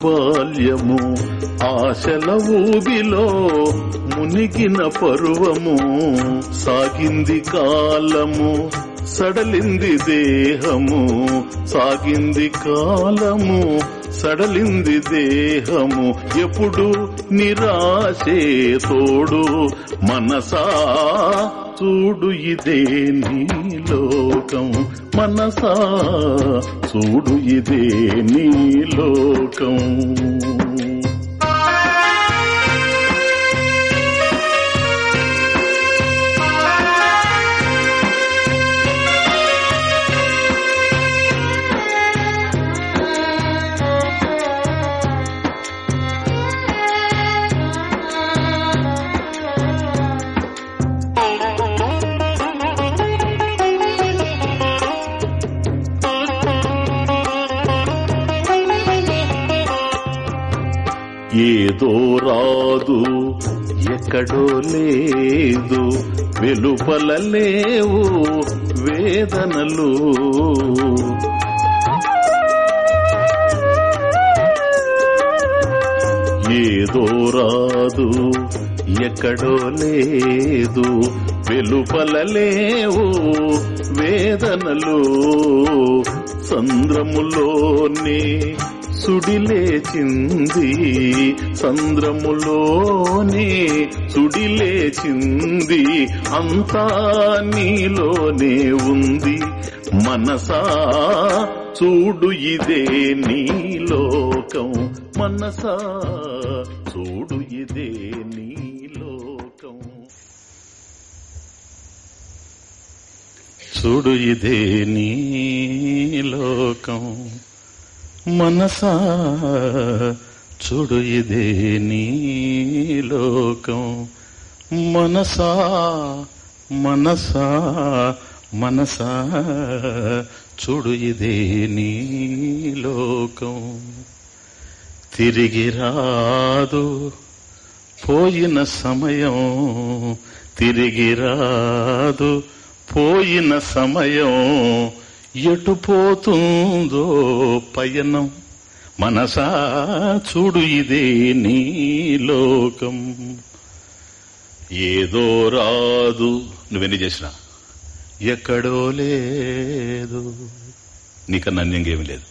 బాల్యము ఆశల ఊబిలో మునిగిన పరువము సాగింది కాలము సడలింది దేహము సాగింది కాలము సడలింది దేహము ఎప్పుడు నిరాశే తోడు మనసా చూడు ఇదే నీ లోకం. మనసా చూడు ఇదే నీ లోకం. ఎక్కడో లేదు వెలుపల లేవు వేదనలు. ఏదో రాదు ఎక్కడో లేదు వెలుపల లేవు వేదనలు. సంద్రములోనే సుడిలేచింది చంద్రములోనే సుడిలేచింది అంతా నీలోనే ఉంది. మనసా చూడు ఇదే నీ లోకం. మనసా చూడు ఇదే నీ లోకం. చూడు ఇదే నీ లోకం. మనసా చూడు ఇదే నీ లోకం. మనసా మనసా మనసా చూడు ఇదే నీ లోకం. తిరిగి రాదు పోయిన సమయం. తిరిగి రాదు పోయిన సమయం. ఎటు పోతుందో పయనం. మనసా చూడు ఇదే నీ లోకం. ఏదో రాదు. నువ్వెన్ని చేసినా? ఎక్కడో లేదు. నీకన్నా అన్యంగేమి లేదు.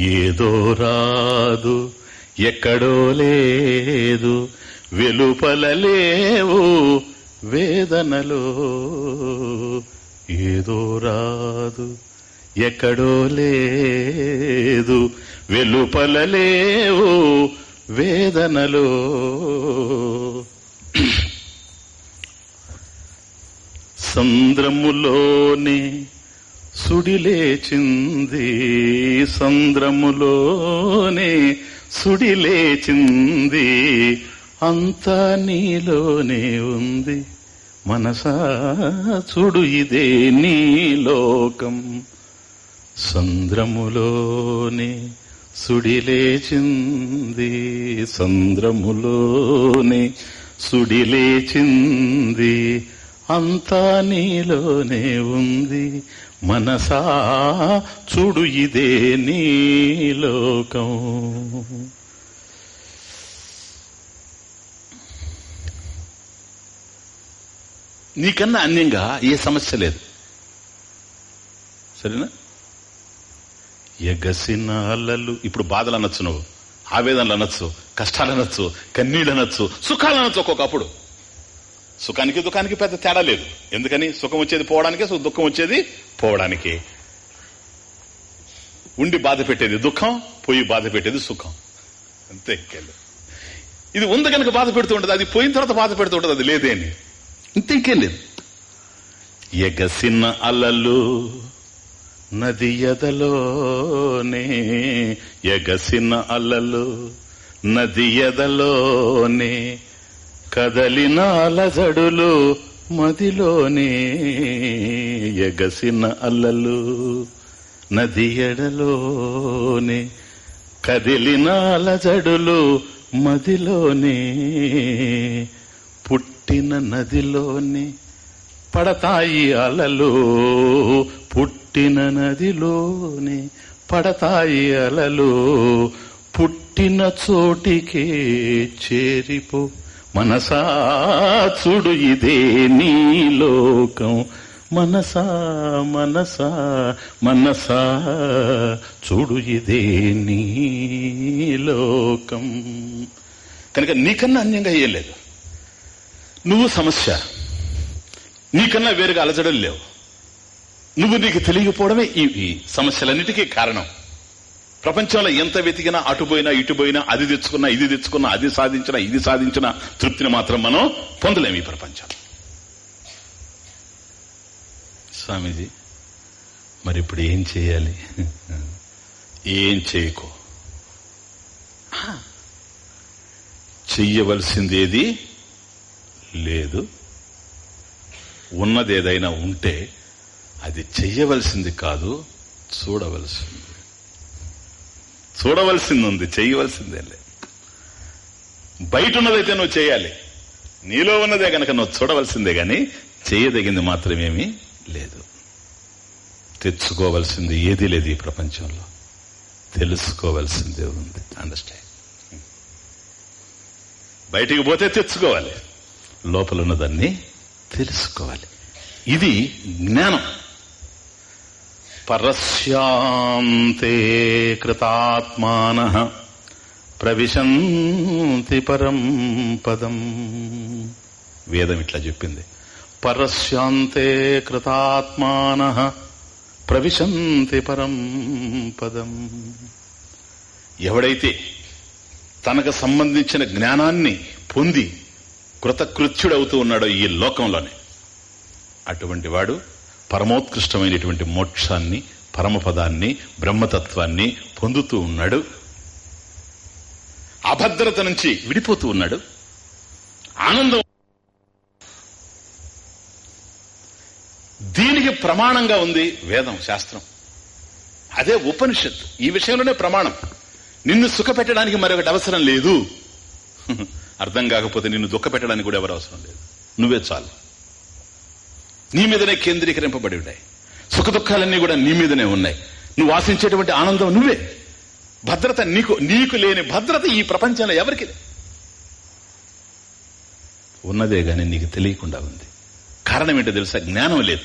ఏదో రాదు. ఎక్కడో లేదు. వెలుపల లేవు వేదనలో. ఏదో రాదు. ఎక్కడో లేదు వెలుపల లేవు వేదనలో. సంద్రములోనే సుడిలేచింది సంద్రములోనే సుడిలేచింది అంతా నీలోనే ఉంది. మనసా చూడు ఇదే నీ లోకం. సంద్రములోనే సుడిలేచింది సంద్రములోనే సుడిలేచింది అంతా నీలోనే ఉంది. మనసా చూడు ఇదే నీలోకం నీకన్నా అన్యంగా ఏ సమస్య లేదు. సరేనా? ఎగసిన అల్లలు. ఇప్పుడు బాధలు అనొచ్చు నువ్వు. ఆవేదనలు అనొచ్చు కష్టాలు అనొచ్చు కన్నీళ్ళు అనొచ్చు సుఖాలు అనొచ్చు ఒక్కొక్కప్పుడు. సుఖానికి దుఃఖానికి పెద్ద తేడా లేదు. ఎందుకని? సుఖం వచ్చేది పోవడానికే దుఃఖం వచ్చేది పోవడానికి. ఉండి బాధ పెట్టేది దుఃఖం పోయి బాధ పెట్టేది సుఖం. అంతే ఇది ఉంది కనుక బాధ పెడుతూ ఉంటుంది అది పోయిన తర్వాత బాధ పెడుతూ ఉంటుంది అది లేదే అని. ఇంత ఇంకేం లేదు. ఎగసిన అలలు నది ఎదలోనే ఎగసిన అలలు నది ఎదలోనే కదలిన అలజడులు మదిలోనే ఎగసిన అల్లలు నది ఎడలోనే కదిలిన అలజడులు మదిలోనే పుట్టిన నదిలోనే పడతాయి అలలు పుట్టిన నదిలోనే పడతాయి అలలు. పుట్టిన చోటికే చేరిపో. మనసా చూడు ఇదే నీ లోకం. మనసా మనసా మనసా చూడు ఇదే నీ లోకం. కనుక నీకన్నా అన్యంగా అయ్యలేదు నువ్వు సమస్య. నీకన్నా వేరుగా అలజడం లేవు. నువ్వు నీకు తెలియకపోవడమే ఈ సమస్యలన్నిటికీ కారణం. ప్రపంచంలో ఎంత వెతికినా అటు పోయినా ఇటు పోయినా అది తెచ్చుకున్నా ఇది తెచ్చుకున్నా అది సాధించినా ఇది సాధించిన తృప్తిని మాత్రం మనం పొందలేము ఈ ప్రపంచం. స్వామీజీ మరి ఇప్పుడు ఏం చేయాలి? ఏం చేయకో? చెయ్యవలసిందేది లేదు. ఉన్నదేదైనా ఉంటే అది చెయ్యవలసింది కాదు చూడవలసింది. చూడవలసింది ఉంది చెయ్యవలసిందే బయట ఉన్నదైతే నువ్వు చేయాలి నీలో ఉన్నదే గనక నువ్వు చూడవలసిందే గాని చేయదగింది మాత్రమేమీ లేదు. తెచ్చుకోవలసింది ఏది లేదు ఈ ప్రపంచంలో. తెలుసుకోవలసిందే ఉంది. అండర్స్టాండ్ బయటికి పోతే తెచ్చుకోవాలి. లోపల ఉన్నదాన్ని తెలుసుకోవాలి. ఇది జ్ఞానం. పరస్యాంతే కృతాత్మాన ప్రవిశంతి పరం పదం. వేదం ఇట్లా చెప్పింది. పరస్యాంతే కృతాత్మాన ప్రవిశంతి పరం పదం. ఎవడైతే తనకు సంబంధించిన జ్ఞానాన్ని పొంది కృతకృత్యుడవుతూ ఉన్నాడో ఈ లోకంలోనే అటువంటి వాడు పరమోత్కృష్టమైనటువంటి మోక్షాన్ని పరమపదాన్ని బ్రహ్మతత్వాన్ని పొందుతూ ఉన్నాడు. అభద్రత నుంచి విడిపోతూ ఉన్నాడు. ఆనందం దీనికి ప్రమాణంగా ఉంది వేదం శాస్త్రం. అదే ఉపనిషత్ ఈ విషయంలోనే ప్రమాణం. నిన్ను సుఖపెట్టడానికి మరొకటి అవసరం లేదు. అర్థం కాకపోతే నిన్ను దుఃఖ పెట్టడానికి కూడా ఎవరు అవసరం లేదు. నువ్వే చాలు. నీ మీదనే కేంద్రీకరింపబడి ఉన్నాయి. సుఖ దుఃఖాలన్నీ కూడా నీ మీదనే ఉన్నాయి. నువ్వు ఆశించేటువంటి ఆనందం నువ్వే. భద్రత నీకు నీకు లేని భద్రత ఈ ప్రపంచంలో ఎవరికి ఉన్నదే గాని నీకు తెలియకుండా ఉంది. కారణం ఏంటో తెలుసా? జ్ఞానం లేదు.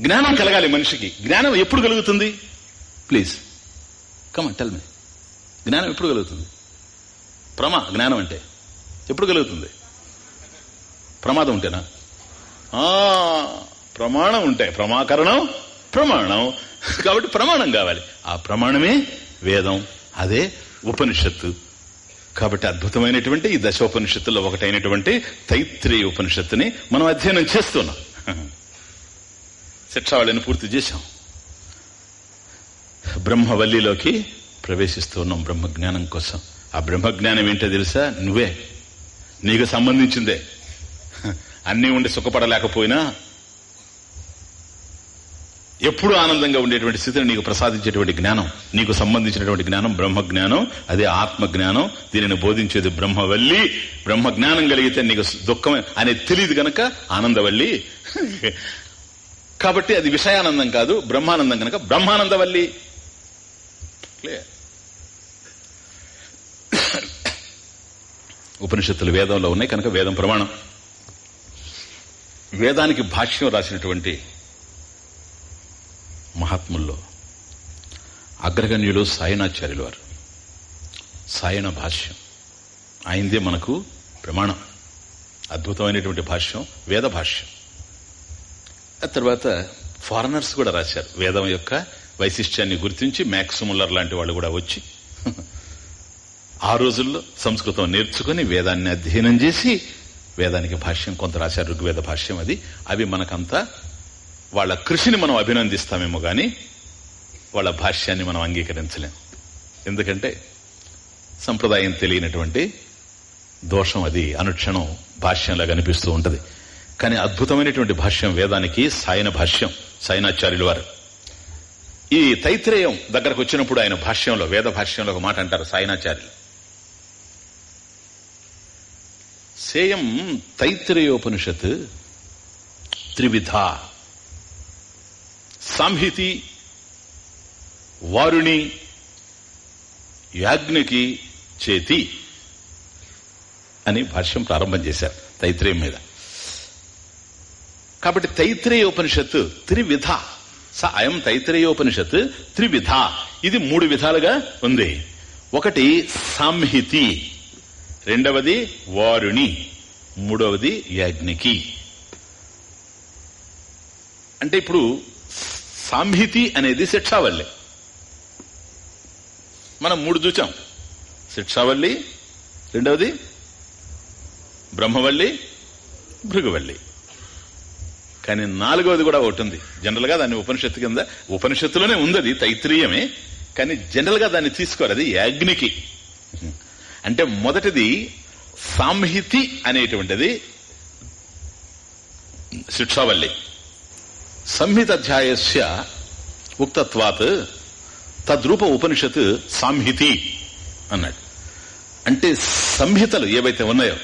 జ్ఞానం కలగాలి మనిషికి. జ్ఞానం ఎప్పుడు కలుగుతుంది? ప్లీజ్. కమన్ టెల్ మీ జ్ఞానం ఎప్పుడు కలుగుతుంది? ప్రమా జ్ఞానం అంటే ఎప్పుడు కలుగుతుంది? ప్రమాదం ఉంటేనా? ఆ ప్రమాణం ఉంటాయి. ప్రమాకరణం ప్రమాణం. కాబట్టి ప్రమాణం కావాలి. ఆ ప్రమాణమే వేదం. అదే ఉపనిషత్తు. కాబట్టి అద్భుతమైనటువంటి ఈ దశోపనిషత్తుల్లో ఒకటైనటువంటి తైత్రేయ ఉపనిషత్తుని మనం అధ్యయనం చేస్తున్నాం. శిక్షావళిని పూర్తి చేశాం. బ్రహ్మవల్లిలోకి ప్రవేశిస్తూ ఉన్నాం బ్రహ్మజ్ఞానం కోసం. ఆ బ్రహ్మజ్ఞానం ఏంటో తెలుసా? నువ్వే. నీకు సంబంధించిందే. అన్నీ ఉండి సుఖపడలేకపోయినా ఎప్పుడు ఆనందంగా ఉండేటువంటి స్థితిని నీకు ప్రసాదించేటువంటి జ్ఞానం నీకు సంబంధించినటువంటి జ్ఞానం బ్రహ్మ జ్ఞానం అదే ఆత్మ జ్ఞానం దీనిని బోధించేది బ్రహ్మవల్లి. బ్రహ్మ జ్ఞానం కలిగితే నీకు దుఃఖం అనే తెలియదు గనక ఆనందవల్లి. కాబట్టి అది విషయానందం కాదు బ్రహ్మానందం కనుక బ్రహ్మానందవల్లి. ఉపనిషత్తులు వేదంలో ఉన్నాయి కనుక వేదం ప్రమాణం. వేదానికి భాష్యం రాసినటువంటి మహాత్ముల్లో అగ్రగణ్యులు సాయనాచార్యులు వారు. సాయన భాష్యం. ఆయనదే మనకు ప్రమాణం. అద్భుతమైనటువంటి భాష్యం వేద భాష్యం. ఆ తర్వాత ఫారినర్స్ కూడా రాశారు. వేదం యొక్క వైశిష్ట్యాన్ని గుర్తించి మ్యాక్సిముల్లర్ లాంటి వాళ్ళు కూడా వచ్చి ఆ రోజుల్లో సంస్కృతం నేర్చుకుని వేదాన్ని అధ్యయనం చేసి వేదానికి భాష్యం కొంత రాశారు ఋగ్వేద భాష్యం అది. అవి మనకంతా వాళ్ళ కృషిని మనం అభినందిస్తామేమో గాని వాళ్ళ భాష్యాన్ని మనం అంగీకరించలేం. ఎందుకంటే సంప్రదాయం తెలియనటువంటి దోషం అది అనుక్షణం భాష్యంలా కనిపిస్తూ ఉంటది. కానీ అద్భుతమైనటువంటి భాష్యం వేదానికి సాయన భాష్యం సాయనాచార్యులు వారు. ఈ తైత్రేయం దగ్గరకు వచ్చినప్పుడు ఆయన భాష్యంలో వేద భాష్యంలో ఒక మాట అంటారు సాయనాచార్యులు. సేయం తైత్రేయోపనిషత్ త్రివిధ. సాంహితి వారుణి యాజ్ఞకి చేతి అని భాష్యం ప్రారంభం చేశారు తైత్రేయం మీద. కాబట్టి తైత్రేయోపనిషత్ త్రివిధ. స అయం తైత్రేయోపనిషత్ త్రివిధ. ఇది మూడు విధాలుగా ఉంది. ఒకటి సంహితి. రెండవది వారుణి మూడవది యాజ్ఞికి. అంటే ఇప్పుడు సాంహితి అనేది శిక్షావల్లి. మనం మూడు చూచాం. శిక్షావల్లి రెండవది బ్రహ్మవల్లి భృగువల్లి. కానీ నాలుగవది కూడా ఒకటి ఉంది. జనరల్గా దాన్ని ఉపనిషత్తు కింద ఉపనిషత్తులోనే ఉంది అది తైత్రీయమే కానీ జనరల్గా దాన్ని తీసుకోరు అది యాజ్ఞికి. అంటే మొదటిది సాంహితి అనేటువంటిది శిక్షావల్లి. సంహితాధ్యాయస్య ఉక్తత్వాత్ తద్రూప ఉపనిషత్ సాంహితి అన్నాడు. అంటే సంహితలు ఏవైతే ఉన్నాయో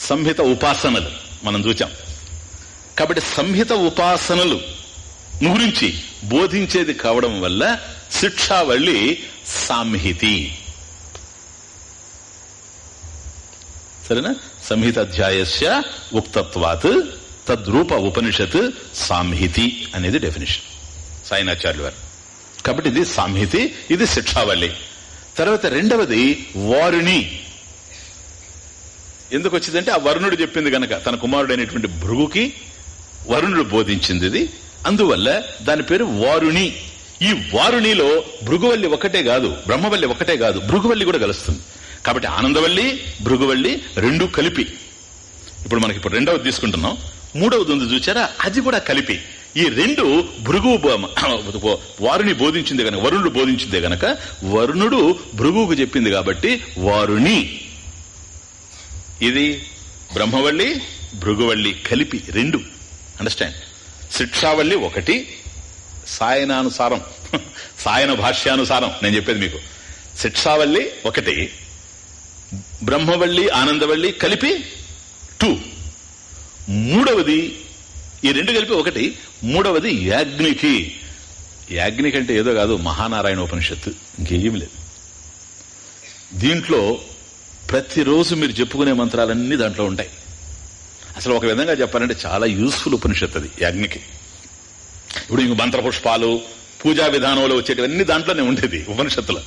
సంహిత ఉపాసనలు మనం చూచాం. కాబట్టి సంహిత ఉపాసనలు గురించి బోధించేది కావడం వల్ల శిక్షావళి సాంహితి. సరేనా? సంహితాధ్యాయస్య ఉక్తత్వాత్ తద్రూప ఉపనిషత్ సాంహితి అనేది డెఫినేషన్ సాయినాచార్యులు వారు. కాబట్టి ఇది సాంహితి ఇది శిక్షావళి. తర్వాత రెండవది వారుణి. ఎందుకు వచ్చిందంటే ఆ వరుణుడు చెప్పింది గనక తన కుమారుడైనటువంటి భృగుకి వరుణుడు బోధించింది ఇది. అందువల్ల దాని పేరు వారుణి. ఈ వారుణిలో భృగువల్లి ఒకటే కాదు బ్రహ్మవల్లి ఒకటే కాదు భృగువల్లి కూడా కలుస్తుంది. కాబట్టి ఆనందవల్లి భృగువల్లి రెండు కలిపి. ఇప్పుడు మనకి ఇప్పుడు రెండవది తీసుకుంటున్నాం. మూడవది ఉంది చూచారా? అది కూడా కలిపి. ఈ రెండు భృగు వారుని బోధించింది గనక వరుణుడు బోధించిందే గనక వరుణుడు భృగువుకు చెప్పింది కాబట్టి వారుణి. ఇది బ్రహ్మవల్లి భృగువల్లి కలిపి రెండు. అండర్స్టాండ్ శిక్షావల్లి ఒకటి సాయనానుసారం. సాయన భాష్యానుసారం. నేను చెప్పేది మీకు. శిక్షావల్లి ఒకటి బ్రహ్మవల్లి ఆనందవల్లి కలిపి టూ. మూడవది ఈ రెండు కలిపి ఒకటి. మూడవది యాజ్ఞికి యాజ్ఞిక్ అంటే ఏదో కాదు మహానారాయణ ఉపనిషత్తు. ఇంకేం లేదు. దీంట్లో ప్రతిరోజు మీరు చెప్పుకునే మంత్రాలన్నీ దాంట్లో ఉంటాయి. అసలు ఒక విధంగా చెప్పాలంటే చాలా యూస్ఫుల్ ఉపనిషత్తు అది యాజ్ఞికి ఇప్పుడు ఇంక మంత్రపుష్పాలు పూజా విధానంలో వచ్చేటివన్నీ దాంట్లోనే ఉండేది ఉపనిషత్తులో.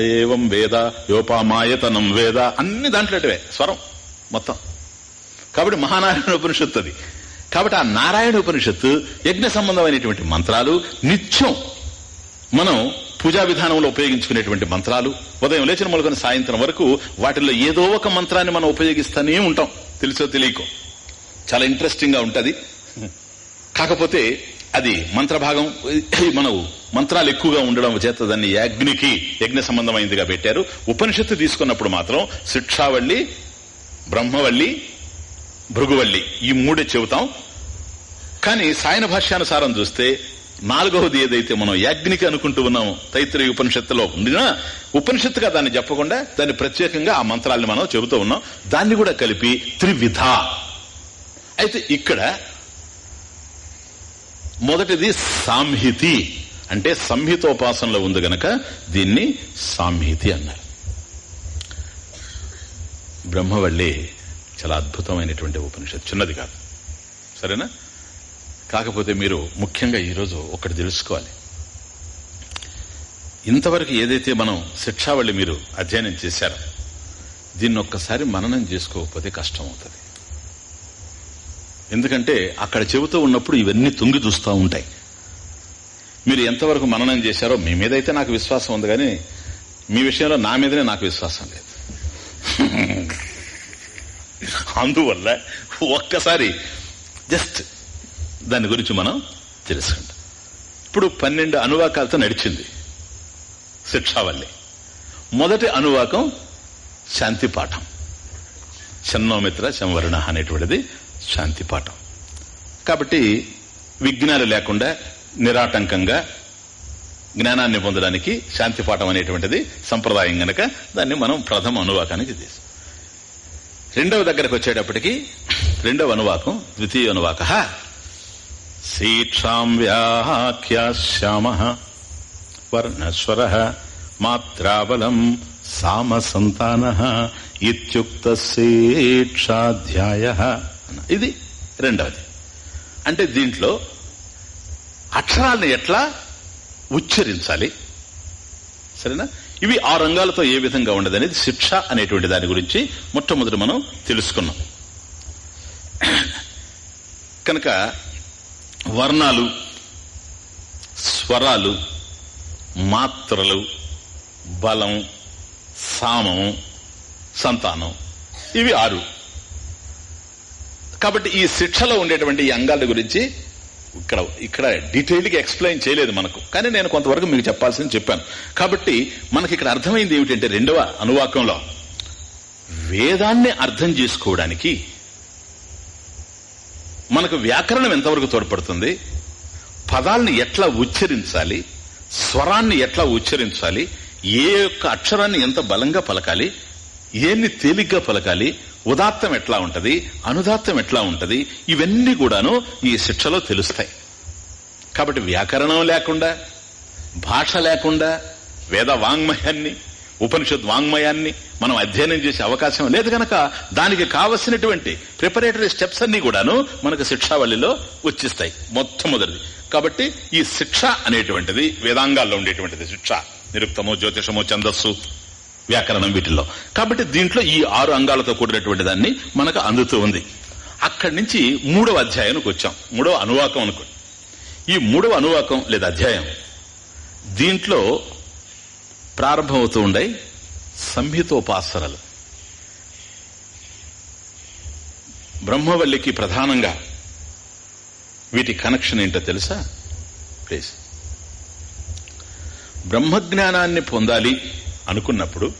ఏవం వేద? యోపామాయతనం వేద. అన్ని దాంట్లోటివే. స్వరం. మొత్తం. కాబట్టి మహానారాయణ ఉపనిషత్తు అది. కాబట్టి ఆ నారాయణ ఉపనిషత్తు యజ్ఞ సంబంధమైనటువంటి మంత్రాలు నిత్యం మనం పూజా విధానంలో ఉపయోగించుకునేటువంటి మంత్రాలు ఉదయం లేచిన మొదలుకొని సాయంత్రం వరకు వాటిల్లో ఏదో ఒక మంత్రాన్ని మనం ఉపయోగిస్తూనే ఉంటాం. తెలుసో తెలియకో. చాలా ఇంట్రెస్టింగ్గా ఉంటది. కాకపోతే అది మంత్రభాగం మనవు మంత్రాలు ఎక్కువగా ఉండడం చేత దాన్ని యాజ్ఞికి యజ్ఞ సంబంధమైందిగా పెట్టారు. ఉపనిషత్తు తీసుకున్నప్పుడు మాత్రం శిక్షావల్లి బ్రహ్మవల్లి భృగువల్లి ఈ మూడే చెబుతాం. కానీ సాయన భాష్యానుసారం చూస్తే నాలుగవది ఏదైతే మనం యాజ్ఞనికి అనుకుంటూ ఉన్నామో తైత్రీయ ఉపనిషత్తులో ఉండినా ఉపనిషత్తుగా దాన్ని చెప్పకుండా దాన్ని ప్రత్యేకంగా ఆ మంత్రాలను మనం చెబుతూ ఉన్నాం. దాన్ని కూడా కలిపి త్రివిధ. అయితే ఇక్కడ మొదటిది సాంహితి. అంటే సంహితోపాసనలో ఉంది గనక దీన్ని సాంహితి అన్నారు. బ్రహ్మవల్లి చాలా అద్భుతమైనటువంటి ఉపనిషత్తు. చిన్నది కాదు. సరేనా? కాకపోతే మీరు ముఖ్యంగా ఈరోజు ఒకటి తెలుసుకోవాలి. ఇంతవరకు ఏదైతే మనం శిక్షావళి మీరు అధ్యయనం చేశారో దీన్ని ఒక్కసారి మననం చేసుకోకపోతే కష్టం అవుతుంది ఎందుకంటే అక్కడ చెబుతూ ఉన్నప్పుడు ఇవన్నీ తుంగి చూస్తూ ఉంటాయి. మీరు ఎంతవరకు మననం చేశారో మీ మీద అయితే నాకు విశ్వాసం ఉంది కానీ మీ విషయంలో నా మీదనే నాకు విశ్వాసం లేదు. అందువల్ల ఒక్కసారి జస్ట్ దాని గురించి మనం తెలుసుకుంటాం. ఇప్పుడు పన్నెండు అనువాకాలతో నడిచింది శిక్షావల్లి. మొదటి అనువాకం శాంతి పాఠం శన్నోమిత్ర శంవరుణ అనేటువంటిది శాంతి పాఠం. కాబట్టి విఘ్నాలు లేకుండా నిరాటంకంగా జ్ఞానాన్ని పొందడానికి శాంతి పాఠం అనేటువంటిది సంప్రదాయం గనక దాన్ని మనం ప్రథమ అనువాకానికి తీసు రెండవ దగ్గరకు వచ్చేటప్పటికి రెండవ అనువాకం ద్వితీయ అనువాక. శీక్షాం వ్యాఖ్యాశ్యామ వర్ణస్వర మాత్రాబలం సామ సంతాన ఇత్యుక్త ఇది రెండవది. అంటే దీంట్లో అక్షరాలను ఎట్లా ఉచ్చరించాలి? సరేనా? ఇవి ఆ రంగాలతో ఏ విధంగా ఉండదు అనేది శిక్ష అనేటువంటి దాని గురించి మొట్టమొదటి మనం తెలుసుకున్నాం. కనుక వర్ణాలు స్వరాలు మాత్రలు బలం సామం సంతానం ఇవి ఆరు. కాబట్టి ఈ శిక్షలో ఉండేటువంటి ఈ అంగాల గురించి ఇక్కడ ఇక్కడ డీటెయిల్డ్గా ఎక్స్ప్లెయిన్ చేయలేదు మనకు. కానీ నేను కొంతవరకు మీకు చెప్పాల్సింది చెప్పాను. కాబట్టి మనకి ఇక్కడ అర్థమైంది ఏమిటంటే రెండవ అనువాకంలో వేదాన్ని అర్థం చేసుకోవడానికి మనకు వ్యాకరణం ఎంతవరకు తోడ్పడుతుంది? పదాలను ఎట్లా ఉచ్చరించాలి? స్వరాన్ని ఎట్లా ఉచ్చరించాలి? ఏ యొక్క అక్షరాన్ని ఎంత బలంగా పలకాలి? ఏన్ని తేలిగ్గా పలకాలి? ఉదాత్తం ఎట్లా ఉంటది? అనుదాత్తం ఎట్లా ఉంటది? ఇవన్నీ కూడాను ఈ శిక్షలో తెలుస్తాయి. కాబట్టి వ్యాకరణం లేకుండా భాష లేకుండా వేద వాంగ్మయాన్ని ఉపనిషత్ వాంగ్మయాన్ని మనం అధ్యయనం చేసే అవకాశం లేదు గనక దానికి కావలసినటువంటి ప్రిపరేటరీ స్టెప్స్ అన్ని కూడాను మనకు శిక్షావళిలో వచ్చిస్తాయి మొట్టమొదటిది. కాబట్టి ఈ శిక్ష అనేటువంటిది వేదాంగాల్లో ఉండేటువంటిది శిక్ష. నిరుక్తము జ్యోతిషము ఛందస్సు. వ్యాకరణం వీటిల్లో. కాబట్టి దీంట్లో ఈ ఆరు అంగాలతో కూడినటువంటి దాన్ని మనకు అందుతూ ఉంది. అక్కడి నుంచి మూడవ అధ్యాయానికి వచ్చాం. మూడవ అనువాకం అనుకో. ఈ మూడవ అనువాకం లేదా అధ్యాయం దీంట్లో ప్రారంభమవుతూ ఉండే సంహితోపాసనలు. బ్రహ్మవల్లికి ప్రధానంగా వీటి కనెక్షన్ ఏంటో తెలుసా? ప్లీజ్. బ్రహ్మజ్ఞానాన్ని పొందాలి. అనుకున్నప్పుడు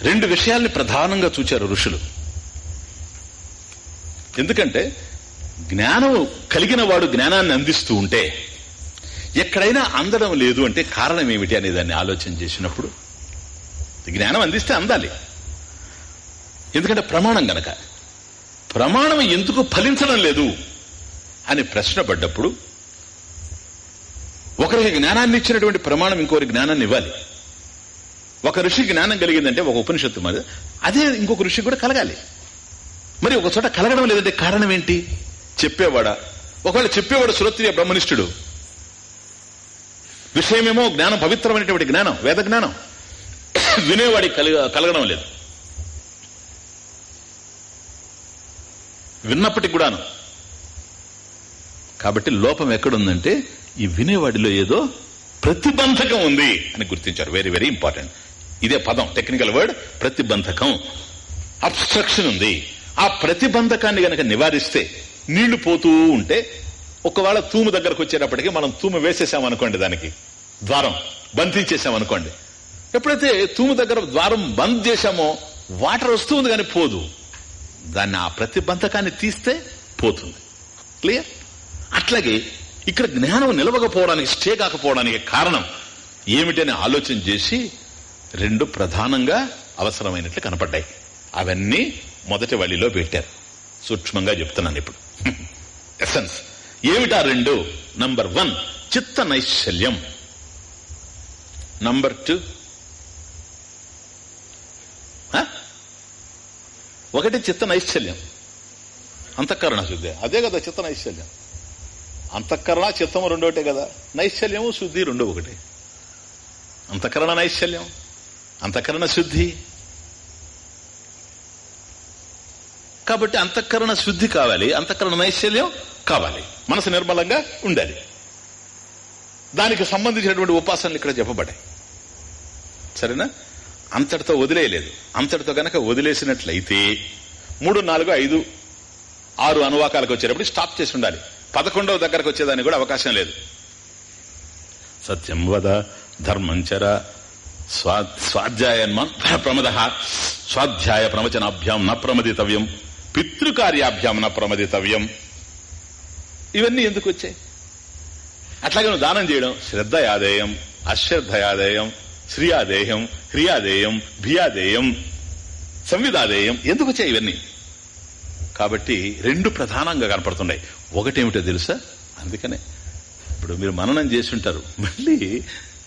రెండు విషయాల్ని ప్రధానంగా చూచారు ఋషులు. ఎందుకంటే జ్ఞానం కలిగిన వాడు జ్ఞానాన్ని అందిస్తూ ఉంటే ఎక్కడైనా అందడం లేదు అంటే కారణం ఏమిటి అనే దాన్ని ఆలోచన చేసినప్పుడు జ్ఞానం అందిస్తే అందాలి. ఎందుకంటే ప్రమాణం గనక ప్రమాణం ఎందుకు ఫలించడం లేదు అని ప్రశ్న పడ్డప్పుడు ఒకరికి జ్ఞానాన్ని ఇచ్చినటువంటి ప్రమాణం ఇంకొకరి జ్ఞానాన్ని ఇవ్వాలి. ఒక ఋషికి జ్ఞానం కలిగిందంటే ఒక ఉపనిషత్తు మరి. అదే ఇంకొక ఋషి కూడా కలగాలి. మరి ఒక చోట కలగడం లేదంటే కారణం ఏంటి? చెప్పేవాడా? ఒకవేళ చెప్పేవాడు సురత్రియ బ్రహ్మనిష్ఠుడు. విషయమేమో జ్ఞానం పవిత్రమైనటువంటి జ్ఞానం వేద జ్ఞానం. వినేవాడికి కలగ కలగడం లేదు. విన్నప్పటికి కూడాను. కాబట్టి లోపం ఎక్కడుందంటే ఈ వినేవాడిలో ఏదో ప్రతిబంధకం ఉంది అని గుర్తించారు. వెరీ వెరీ ఇంపార్టెంట్ ఇదే పదం టెక్నికల్ వర్డ్ ప్రతిబంధకం. అబ్స్ట్రక్షన్ ఉంది. ఆ ప్రతిబంధకాన్ని గనక నివారిస్తే నీళ్ళు పోతూ ఉంటే ఒకవేళ తూము దగ్గరకు వచ్చేటప్పటికి మనం తూము వేసేసామనుకోండి దానికి. ద్వారం బంధించేసామనుకోండి ఎప్పుడైతే తూము దగ్గర ద్వారం బంద్ చేశామో వాటర్ వస్తుంది కానీ పోదు. దాన్ని ఆ ప్రతిబంధకాన్ని తీస్తే పోతుంది. క్లియర్ అట్లాగే ఇక్కడ జ్ఞానం నిలవకపోవడానికి స్టే కాకపోవడానికి కారణం ఏమిటని ఆలోచన చేసి రెండు ప్రధానంగా అవసరమైనట్లు కనపడ్డాయి. అవన్నీ మొదటి వలిలో పెట్టారు. సూక్ష్మంగా చెప్తున్నాను ఇప్పుడు. ఎసెన్స్ ఏమిటా రెండు? నంబర్ వన్ చిత్త నైశల్యం. నంబర్ టూ ఒకటి చిత్త నైశ్చల్యం అంతఃకరణ శుద్ధి. అదే కదా చిత్త నైశ్చల్యం అంతఃకరణ చిత్తము రెండోటే కదా. నైశ్చల్యము శుద్ధి రెండో ఒకటి. అంతఃకరణ నైశ్చల్యం అంతఃకరణ శుద్ధి. కాబట్టి అంతఃకరణ శుద్ధి కావాలి అంతఃకరణ నైశల్యం కావాలి మనసు నిర్మలంగా ఉండాలి. దానికి సంబంధించినటువంటి ఉపాసనలు ఇక్కడ చెప్పబడ్డాయి. సరేనా? అంతటితో వదిలేయలేదు. అంతటితో గనక వదిలేసినట్లయితే మూడు నాలుగు ఐదు ఆరు అనువాకాలకు వచ్చేటప్పుడు స్టాప్ చేసి ఉండాలి. పదకొండవ దగ్గరకు వచ్చేదానికి కూడా అవకాశం లేదు. సత్యం వద ధర్మంచర స్వాధ్యాయన్మాన్ ప్రమద స్వాధ్యాయ ప్రవచనాభ్యాం న ప్రమదితవ్యం పితృకార్యాభ్యాం న ప్రమదితవ్యం. ఇవన్నీ ఎందుకు వచ్చాయి? అట్లాగే నువ్వు దానం చేయడం శ్రద్ధయాదేయం అశ్రద్ధయాదేయం శ్రీయాదేయం హ్రియాదేయం భియాదేయం సంవిదాదేయం ఎందుకు వచ్చాయి ఇవన్నీ? కాబట్టి రెండు ప్రధానంగా కనపడుతున్నాయి. ఒకటేమిటో తెలుసా? అందుకనే. ఇప్పుడు మీరు మననం చేసి ఉంటారు. మళ్ళీ